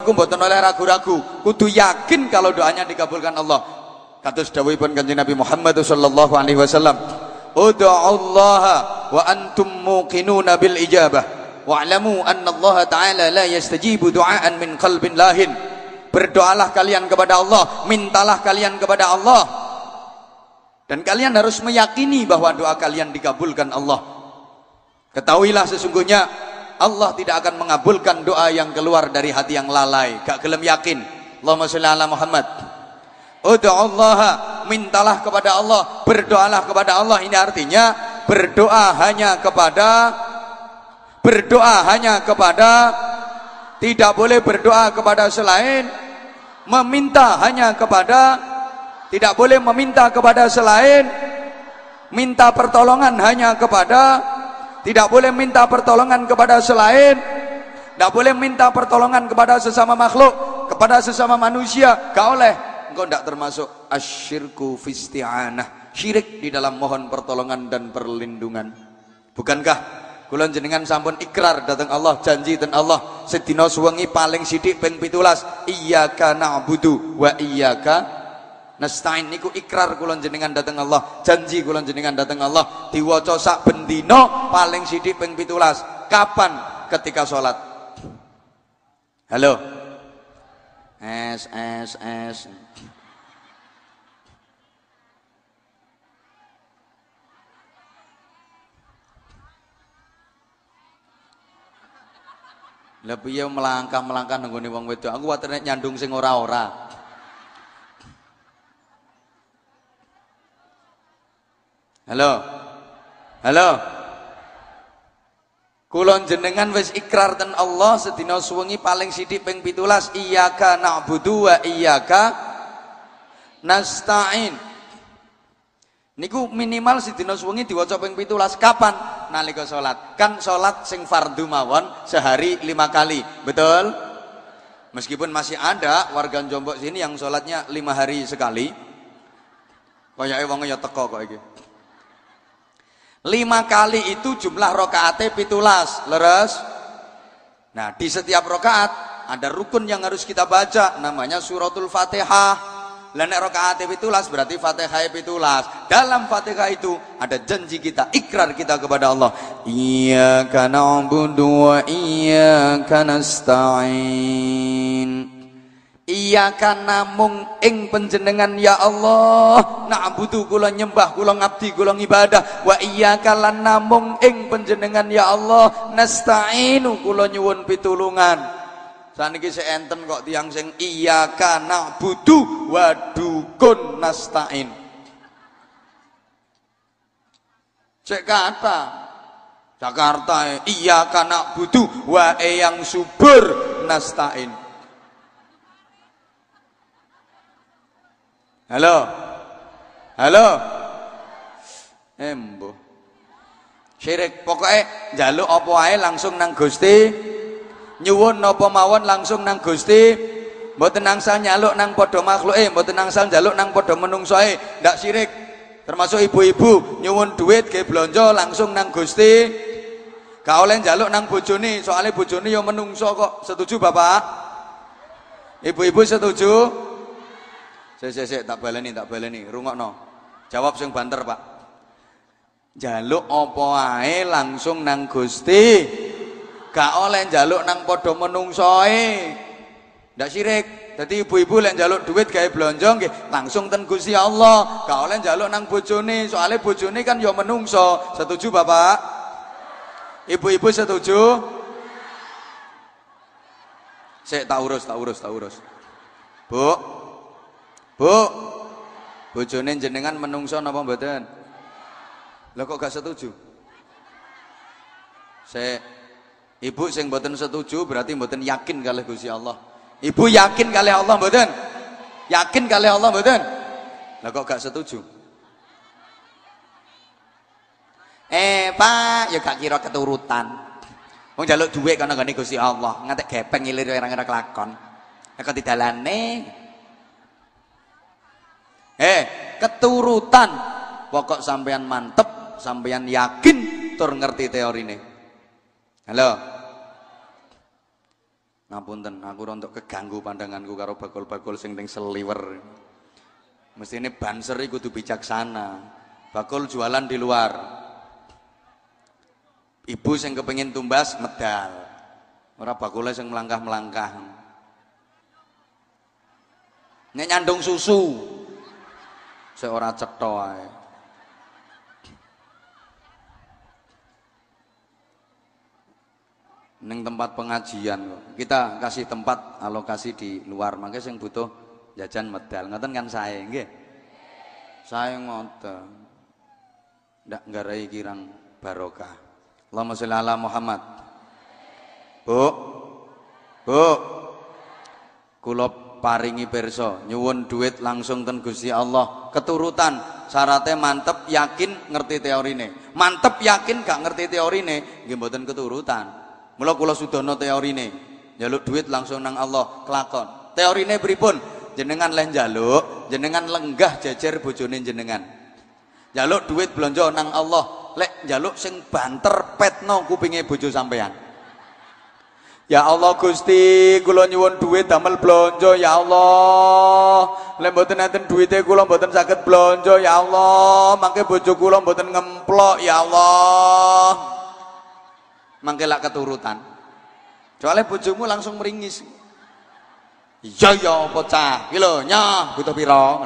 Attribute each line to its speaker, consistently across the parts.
Speaker 1: Aku mboten oleh ragu-ragu, kudu yakin kalau doanya dikabulkan Allah. Kados dawuhipun Kanjeng Nabi Muhammad sallallahu alaihi wasallam, "Ud'ullaha wa antum muqinuna bil ijabah, wa'lamu anna Allah taala la yastajibu du'aan min qalbin lahin." Berdoalah kalian kepada Allah, mintalah kalian kepada Allah. Dan kalian harus meyakini bahwa doa kalian dikabulkan Allah. Ketahuilah sesungguhnya Allah tidak akan mengabulkan doa yang keluar dari hati yang lalai, gak gelem yakin. Allahumma sholli ala Muhammad. Ud'ullaha, mintalah kepada Allah, berdoalah kepada Allah. Ini artinya berdoa hanya kepada berdoa hanya kepada tidak boleh berdoa kepada selain meminta hanya kepada tidak boleh meminta kepada selain minta pertolongan hanya kepada tidak boleh minta pertolongan kepada selain. Tidak boleh minta pertolongan kepada sesama makhluk kepada sesama manusia. Gak oleh. Engkau tidak termasuk asyirku fisti'anah. Syirik di dalam mohon pertolongan dan perlindungan. Bukankah kula jenengan sampun ikrar datang Allah janji dan Allah sedina suwengi paling sithik ping 17 iyyaka na'budu wa iyyaka Nasta'in niku ikrar kula jenengan dateng Allah, janji kula jenengan dateng Allah diwaca sak bendina paling sithik ping 17. Kapan? Ketika salat. Halo. S S S. Lah piye melangkah-melangkah nenggone wong wedok. Aku kuwatir nyandung sing ora-ora. Halo. Halo. Kulon jenengan wis ikrar ten Allah sedina suwengi paling sithik ping 17 iyyaka na'budu wa iyyaka nasta'in. Niku minimal sedina suwengi diwaca ping 17 kapan? Nalika salat. Kan salat sing fardu mawon sehari lima kali. Betul? Meskipun masih ada warga Jombok sini yang sholatnya lima hari sekali. Kayaknya wong ya teko kok iki. Lima kali itu jumlah rokaatnya pitulas, leres. Nah di setiap rokaat ada rukun yang harus kita baca, namanya suratul fatihah. Lanek rokaat pitulas berarti fatihah pitulas. Dalam fatihah itu ada janji kita, ikrar kita kepada Allah. Iya na'budu wa iyyaka nasta'in. Iya kan namung ing penjenengan ya Allah na'budu kula nyembah kula ngabdi kula ibadah wa iya kalan namung ing penjenengan ya Allah nasta'inu kula nyuwun pitulungan. Saniki enten kok tiang sing iya na'budu wa dukun nasta'in. Cek kata Jakarta iya kan na'budu wa yang subur nasta'in Halo. Halo. Embo. Syirik pokoknya jaluk apa ae langsung nang Gusti. Nyuwun napa mawon langsung nang Gusti. Mboten nangsal nyaluk nang padha makhluke, mboten nangsal njaluk nang padha menungsoe, ndak syirik. Termasuk ibu-ibu nyuwun duit ke blonjo langsung nang Gusti. Gak oleh njaluk nang bojone, soalnya bojone yo menungso kok. Setuju Bapak? Ibu-ibu setuju? Saya saya saya tak baleni tak baleni rungokno. Jawab sing banter, Pak. Jaluk apa ae langsung nang Gusti. Gak oleh jaluk nang padha menungsoe. Ndak sirik. Dadi ibu-ibu lek njaluk duit gawe blonjo nggih langsung ten Gusti Allah. Gak oleh njaluk nang bojone, soalnya bojone kan ya menungso. Setuju, Bapak? Ibu-ibu setuju? Saya tak urus, tak urus, tak urus. Bu, Bu. Bojone jenengan menungso napa mboten? Lah kok gak setuju? Saya Ibu sing mboten setuju berarti mboten yakin kalih Gusti Allah. Ibu yakin kalih Allah mboten? Yakin kalih Allah mboten? Lah kok gak setuju? Eh, Pak, ya gak kira keturutan. Wong njaluk dhuwit kana gane Gusti Allah, ngantek gepeng ngilir ora kelakon. Nek didalane Eh, keturutan. Pokok sampean mantep, sampean yakin tur ngerti teori ini. Halo. ngapunten aku rontok keganggu pandanganku karo bakul-bakul sing ning seliwer mestine banser iku kudu bijaksana bakul jualan di luar ibu sing kepengin tumbas medal ora bakule sing melangkah-melangkah nek nyandung susu seorang cetha ae. Neng tempat pengajian kita kasih tempat alokasi di luar makanya yang butuh jajan medal. Ngoten kan saya nggih? Saya ngoten. Ndak nggarai kirang barokah. Allahumma sholli ala Muhammad. Bu. Bu. Kula paringi perso nyuwun duit langsung ten Gusti Allah keturutan syaratnya mantep yakin ngerti teorine mantep yakin gak ngerti teorine mboten keturutan Mula kula sudono teorine. Njaluk duit langsung nang Allah kelakon. Teorine pripun? Jenengan leh njaluk, jenengan lenggah jajar bojone jenengan. Njaluk duit blonjo nang Allah, lek njaluk sing banter petno kupinge bojo sampean. Ya Allah Gusti, kula nyuwun duit damel blonjo ya Allah. Lek mboten enten duwite kula mboten saged blonjo ya Allah. Mangke bojo kula mboten ngemplok ya Allah. Mangke lak keturutan. Soalnya bojomu langsung meringis. Iya iya apa cah iki lho nyoh butuh pira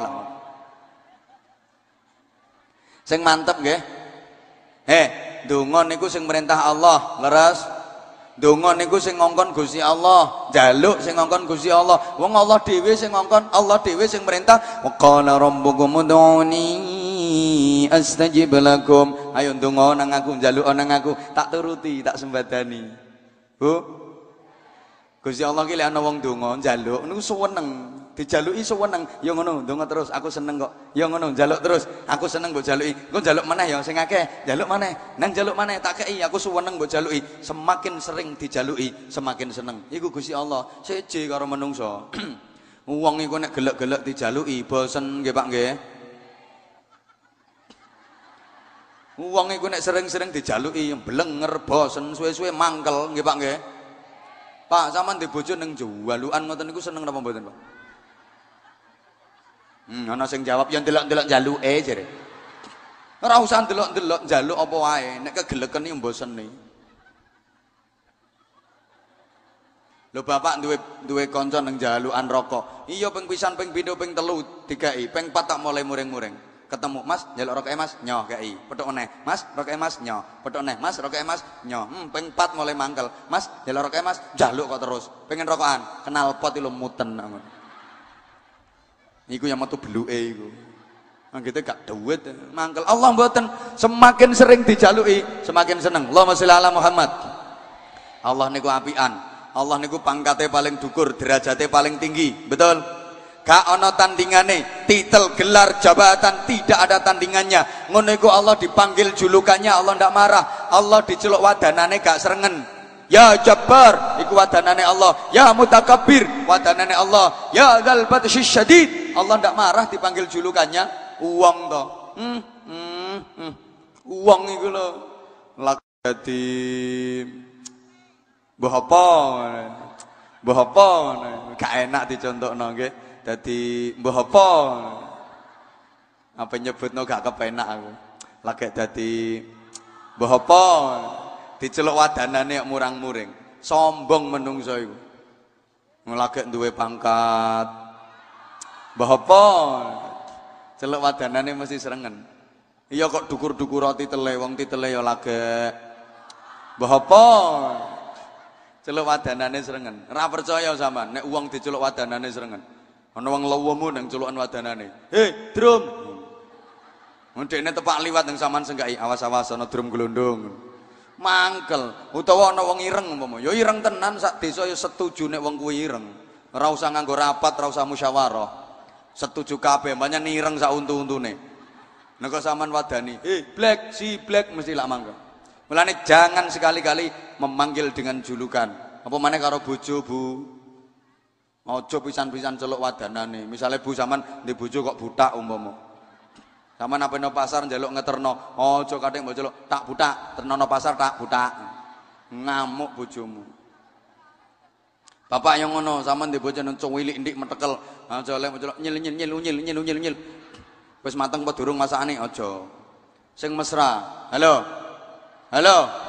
Speaker 1: sing mantep nggih. Eh donga niku sing merintah Allah leres donga niku sing ngongkon Gusti Allah jaluk sing ngongkon Gusti Allah. Wong Allah dhewe sing ngongkon Allah dhewe sing merintah. Qala rabbukum ud'uni astajib lakum. Ayo ndonga nang aku njaluk nang aku. Tak turuti tak sembadani. Bu? Gusti Allah ki lek ana wong donga njaluk niku suweneng dijaluki suweneng ya ngono donga terus aku seneng kok. Ya ngono njaluk terus. Aku seneng mbok jaluki. Engko njaluk maneh ya sing akeh. Njaluk maneh. Nang njaluk maneh tak kei aku suweneng mbok jaluki. Semakin sering dijaluki semakin seneng. Iku Gusti Allah. Seje karo menungso. Wong iku nek gelek-gelek dijaluki bosen nggih Pak nggih? Wong iku nek sering-sering dijaluki blenger bosen suwe-suwe mangkel nggih Pak nggih. Pak sampean di bojo ning jalukan ngoten niku seneng napa mboten Pak? Hmm ana sing jawab yang delok-delok jaluke jare. Ora usah delok-delok jaluk apa wae nek kegeleken yo mboseni. Lho bapak duwe duwe kanca ning jalukan rokok. Iya ping pisan ping pindho ping telu dikai, ping 4 tak mulai muring-muring. Ketemu mas jaluk rokok mas? Nyoh kei petuk meneh mas rokok mas? Nyoh. Petuk meneh mas rokok mas? Nyoh. Hmm peng pat mulai mangkel mas jaluk rokok mas? Jaluk kok terus. Pengen rokokan kenal pot itu muten iku yang metu beluke iku. Kita gak duit. Mangkel. Allah mboten. Semakin sering dijalui semakin seneng. Allahumma sholli ala Muhammad. Allah niku apian. Allah niku pangkatnya paling dukur derajatnya paling tinggi. Betul? Gak ono tandingane. Titel gelar jabatan tidak ada tandingannya. Ngono Allah dipanggil julukannya Allah ndak marah. Allah diceluk wadanane gak serengen. Ya jabbar iku wadanane Allah. Ya mutakabbir wadanane Allah. Ya dzal syadid Allah ndak marah dipanggil julukannya uang to hmm, hmm, hmm. uang lho lak dadi mbah apa gak enak dicontohno nggih Dadi mbah apa? Apa nyebutno gak kepenak aku. Lagi dadi mbah apa? Diceluk wadanane murang-muring. Sombong menungso iku. Ngelagek duwe pangkat. Mbah apa? Celuk wadanane mesti serengen. Iya kok dukur-dukur roti tele wong titele ya lagek. Apa? Celuk wadanane serengen. Ora percaya sama nek wong diceluk wadanane serengen. Ana wong lawemu nang culukan wadanane. "Hei, drum." Ndekne tepak liwat nang sampean sengkai, awas-awas ana drum glondong. Mangkel, utawa ana wong ireng umpama. Ya ireng tenan sak desa ya setuju nek wong kuwi ireng. Ora usah nganggo rapat, ora usah musyawarah. Setuju kabeh, banyak ireng sak untu-untune. Nek sampean wadani, "Eh, black, si black mesti lak mangkel." Mulane jangan sekali-kali memanggil dengan julukan. Apa mana karo bojo, Bu? Ojo pisan-pisan celuk wadanane. Misalnya Bu sampean di bojo kok butak umpama. Sampean apa no pasar njaluk ngeterno, ojo kadang mbok celuk tak butak, ternono pasar tak butak. Ngamuk bojomu. Bapak yang ngono, sampean di bocah nang cuwilik ndik metekel. Aja lek nyil nyil nyil nyil nyil nyil nyil. Wis mateng apa durung masakane aja. Sing mesra. Halo. Halo.